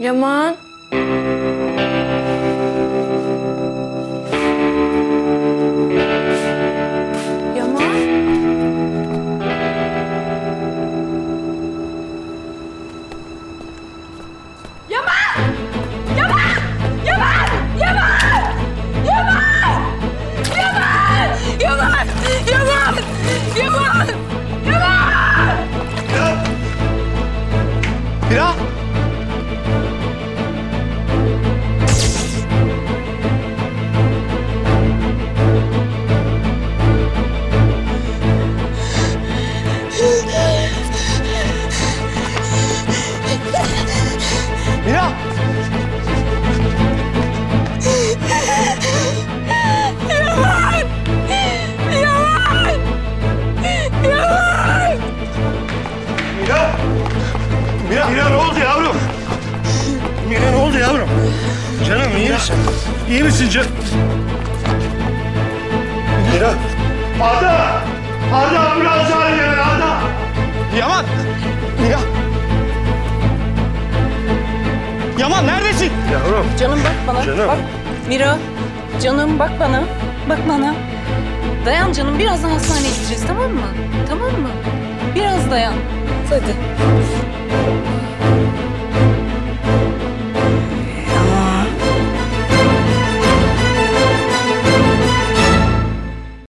Yaman. Mira! Mira ne oldu yavrum? Mira ne oldu yavrum? Canım iyi misin? İyi misin canım? Mira! Arda! Arda ambulans çağırın Arda! Yaman! Mira! Yaman neredesin? Yavrum. Canım bak bana. Canım. Bak. Mira. Canım bak bana. Bak bana. Dayan canım birazdan hastaneye gideceğiz tamam mı? Tamam mı? Biraz dayan. Hadi.